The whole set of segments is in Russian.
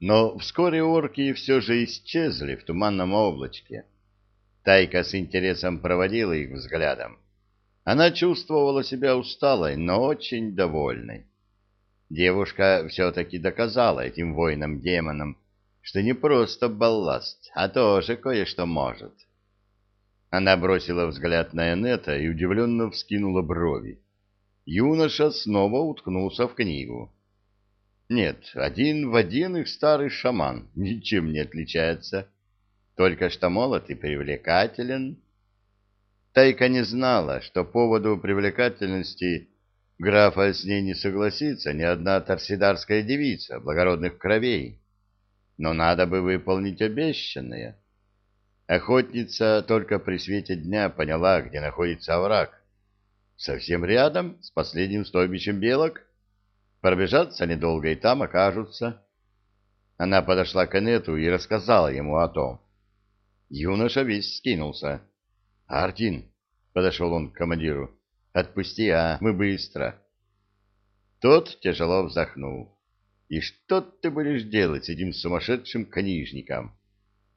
Но вскоре орки все же исчезли в туманном облачке. Тайка с интересом проводила их взглядом. Она чувствовала себя усталой, но очень довольной. Девушка все-таки доказала этим воинам-демонам, что не просто балласт, а тоже кое-что может. Она бросила взгляд на Энета и удивленно вскинула брови. Юноша снова уткнулся в книгу. Нет, один в один их старый шаман ничем не отличается. Только что молод и привлекателен. Тайка не знала, что по поводу привлекательности графа с ней не согласится ни одна торсидарская девица благородных кровей. Но надо бы выполнить обещанное. Охотница только при свете дня поняла, где находится овраг. Совсем рядом с последним стойбищем белок. Пробежаться недолго и там окажутся. Она подошла к Энету и рассказала ему о том. Юноша весь скинулся. — Артин, — подошел он к командиру, — отпусти, а мы быстро. Тот тяжело вздохнул. — И что ты будешь делать с этим сумасшедшим книжником?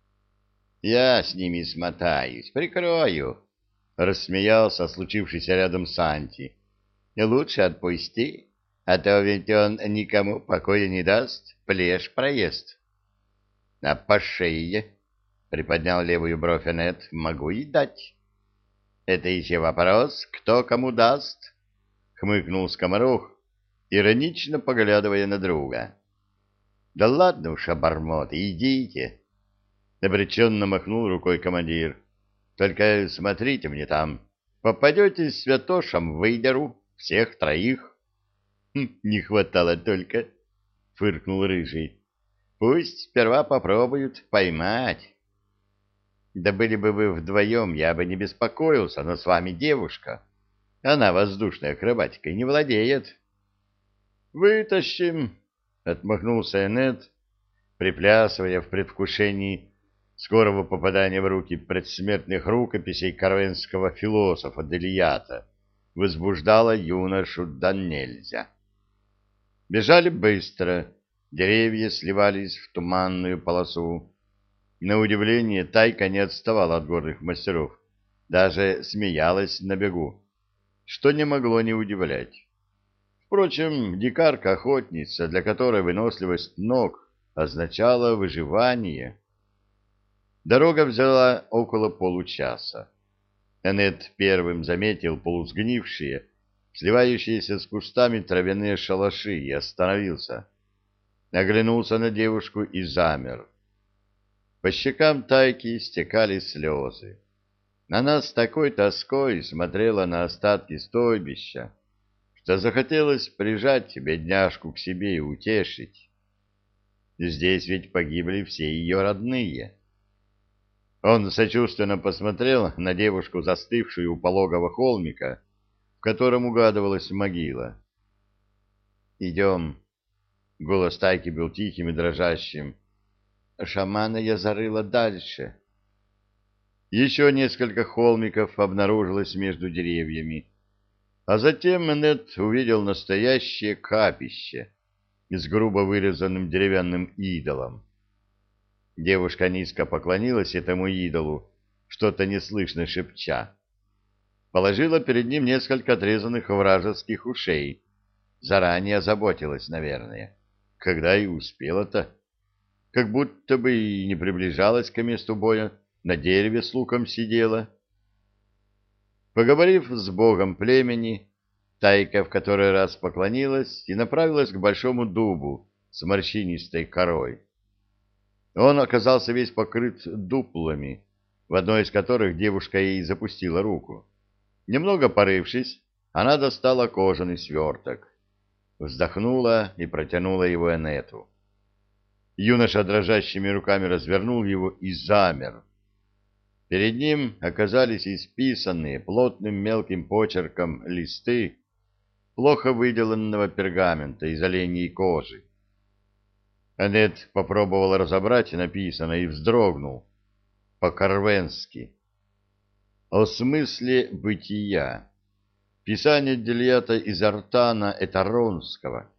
— Я с ними смотаюсь, прикрою, — рассмеялся случившийся рядом Санти. — Лучше отпусти а то ведь он никому покоя не даст, плешь проезд. — А по шее, — приподнял левую бровь Анет, — могу и дать. — Это еще вопрос, кто кому даст, — хмыкнул скоморох, иронично поглядывая на друга. — Да ладно уж, обормоты, идите, — обреченно махнул рукой командир. — Только смотрите мне там, попадете с святошем, выдеру, всех троих. — Не хватало только, — фыркнул Рыжий. — Пусть сперва попробуют поймать. — Да были бы вы вдвоем, я бы не беспокоился, но с вами девушка. Она воздушной акробатикой не владеет. — Вытащим, — отмахнулся Энет, приплясывая в предвкушении скорого попадания в руки предсмертных рукописей карвенского философа Делията, возбуждала юношу да нельзя. Бежали быстро, деревья сливались в туманную полосу. На удивление Тайка не отставала от горных мастеров, даже смеялась на бегу, что не могло не удивлять. Впрочем, дикарка-охотница, для которой выносливость ног означала выживание. Дорога взяла около получаса. Энет первым заметил полусгнившие, сливающиеся с кустами травяные шалаши, и остановился. Оглянулся на девушку и замер. По щекам тайки стекали слезы. Она с такой тоской смотрела на остатки стойбища, что захотелось прижать бедняжку к себе и утешить. Здесь ведь погибли все ее родные. Он сочувственно посмотрел на девушку, застывшую у пологого холмика, котором угадывалась могила. «Идем». Голос Тайки был тихим и дрожащим. «Шамана я зарыла дальше». Еще несколько холмиков обнаружилось между деревьями, а затем Менет увидел настоящее капище с грубо вырезанным деревянным идолом. Девушка низко поклонилась этому идолу, что-то неслышно шепча положила перед ним несколько отрезанных вражеских ушей. Заранее озаботилась, наверное. Когда и успела-то. Как будто бы и не приближалась к месту боя, на дереве с луком сидела. Поговорив с богом племени, Тайка в который раз поклонилась и направилась к большому дубу с морщинистой корой. Он оказался весь покрыт дуплами, в одной из которых девушка ей запустила руку. Немного порывшись, она достала кожаный сверток, вздохнула и протянула его Энету. Юноша дрожащими руками развернул его и замер. Перед ним оказались исписанные плотным мелким почерком листы плохо выделанного пергамента из оленьей кожи. Анет попробовал разобрать написанное и вздрогнул. По-корвенски о смысле бытия. Писание Дельята из Артана Этаронского.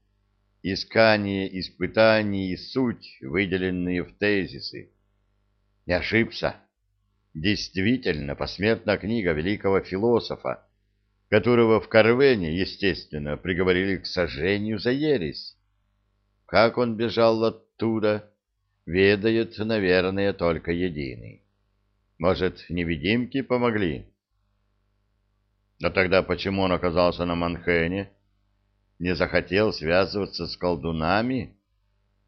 искание испытаний и суть, выделенные в тезисы. Не ошибся. Действительно, посмертная книга великого философа, которого в Карвене, естественно, приговорили к сожжению за ересь. Как он бежал оттуда, ведает, наверное, только единый. Может, невидимки помогли? Но тогда почему он оказался на Манхэне? Не захотел связываться с колдунами?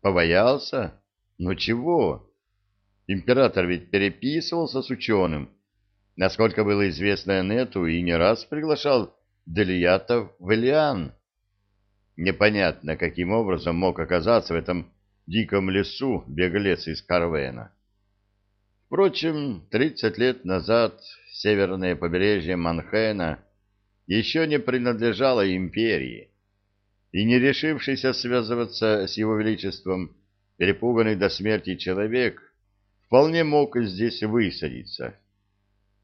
Побоялся? Ну чего? Император ведь переписывался с ученым, насколько было известно Энету, и не раз приглашал Делията в Элиан. Непонятно, каким образом мог оказаться в этом диком лесу беглец из Карвена. Впрочем, 30 лет назад северное побережье Манхэна еще не принадлежало империи, и не решившийся связываться с его величеством, перепуганный до смерти человек, вполне мог здесь высадиться.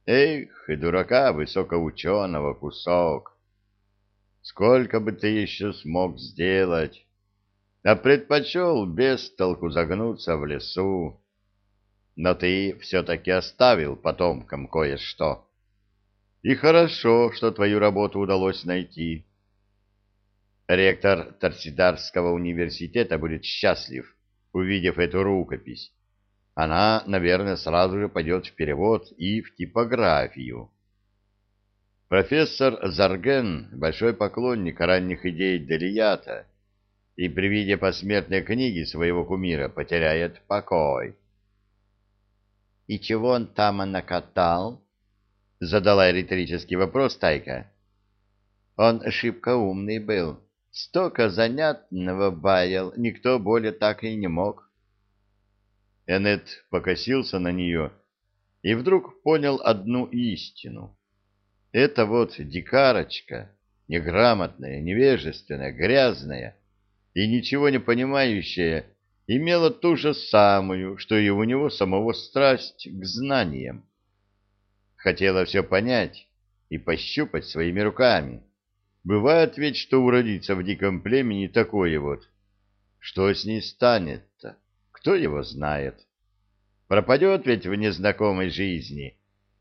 Эх, и дурака высокоученого кусок! Сколько бы ты еще смог сделать, а предпочел без толку загнуться в лесу. Но ты все-таки оставил потомкам кое-что. И хорошо, что твою работу удалось найти. Ректор Торсидарского университета будет счастлив, увидев эту рукопись. Она, наверное, сразу же пойдет в перевод и в типографию. Профессор Зарген — большой поклонник ранних идей Делията, и при виде посмертной книги своего кумира потеряет покой. — И чего он там накатал? — задала риторический вопрос Тайка. — Он шибко умный был, столько занятного баял, никто более так и не мог. Эннет покосился на нее и вдруг понял одну истину — эта вот дикарочка, неграмотная, невежественная, грязная и ничего не понимающая, имела ту же самую, что и у него самого страсть к знаниям. Хотела все понять и пощупать своими руками. Бывает ведь, что уродиться в диком племени такое вот. Что с ней станет-то? Кто его знает? Пропадет ведь в незнакомой жизни.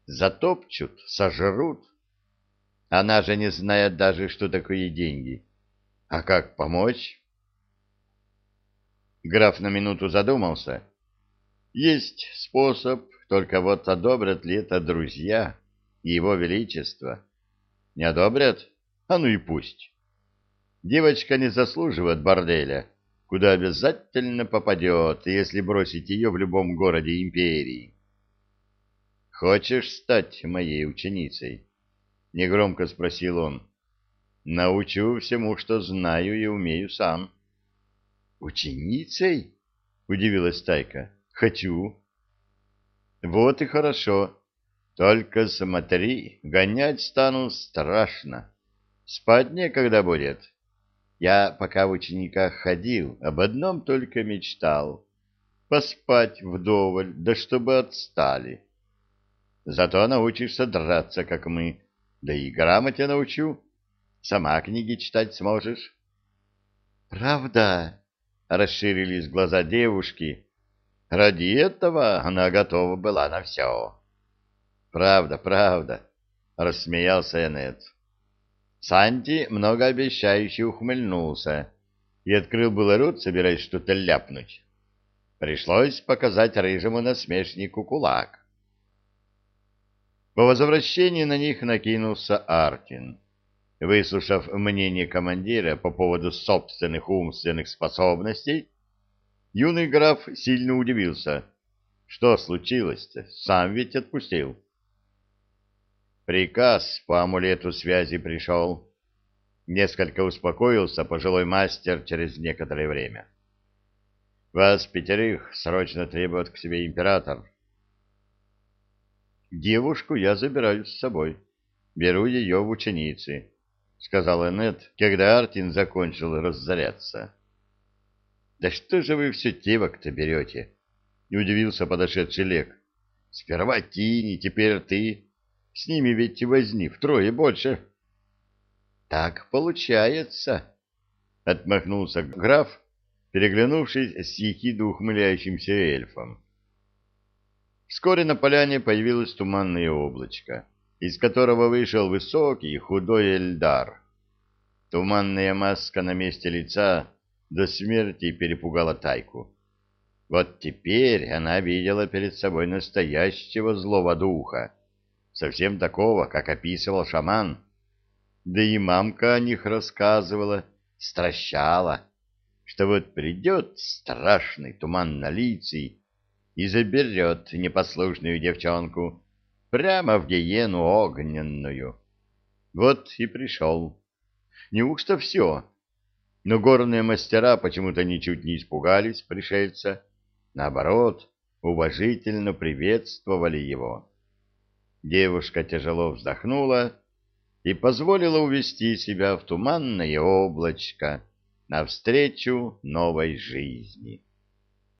Затопчут, сожрут. Она же не знает даже, что такое деньги. А как помочь? Граф на минуту задумался. Есть способ, только вот одобрят ли это друзья и его величество. Не одобрят? А ну и пусть. Девочка не заслуживает борделя, куда обязательно попадет, если бросить ее в любом городе империи. Хочешь стать моей ученицей? — негромко спросил он. «Научу всему, что знаю и умею сам». «Ученицей?» — удивилась Тайка. «Хочу». «Вот и хорошо. Только смотри, гонять стану страшно. Спать некогда будет. Я, пока в учениках ходил, об одном только мечтал. Поспать вдоволь, да чтобы отстали. Зато научишься драться, как мы» Да и грамоте научу. Сама книги читать сможешь. Правда? Расширились глаза девушки. Ради этого она готова была на все. Правда, правда, рассмеялся Энет. Санти многообещающе ухмыльнулся и открыл было рот, собираясь что-то ляпнуть. Пришлось показать рыжему насмешнику кулак. По возвращении на них накинулся Артин. Выслушав мнение командира по поводу собственных умственных способностей, юный граф сильно удивился. Что случилось-то? Сам ведь отпустил. Приказ по амулету связи пришел. Несколько успокоился пожилой мастер через некоторое время. Вас пятерых срочно требует к себе император. Девушку я забираю с собой. Беру ее в ученицы, — сказал Эннет, когда Артин закончил разоряться. — Да что же вы все девок-то берете? — не удивился подошедший Лек. — Сперва Тини, теперь ты. С ними ведь и возни втрое больше. — Так получается, — отмахнулся граф, переглянувшись с ехидо ухмыляющимся эльфом. Вскоре на поляне появилось туманное облачко, из которого вышел высокий худой Эльдар. Туманная маска на месте лица до смерти перепугала Тайку. Вот теперь она видела перед собой настоящего злого духа, совсем такого, как описывал шаман. Да и мамка о них рассказывала, стращала, что вот придет страшный туман на лицей и заберет непослушную девчонку прямо в гиену огненную. Вот и пришел. Неужто все? Но горные мастера почему-то ничуть не испугались пришельца, наоборот, уважительно приветствовали его. Девушка тяжело вздохнула и позволила увести себя в туманное облачко навстречу новой жизни.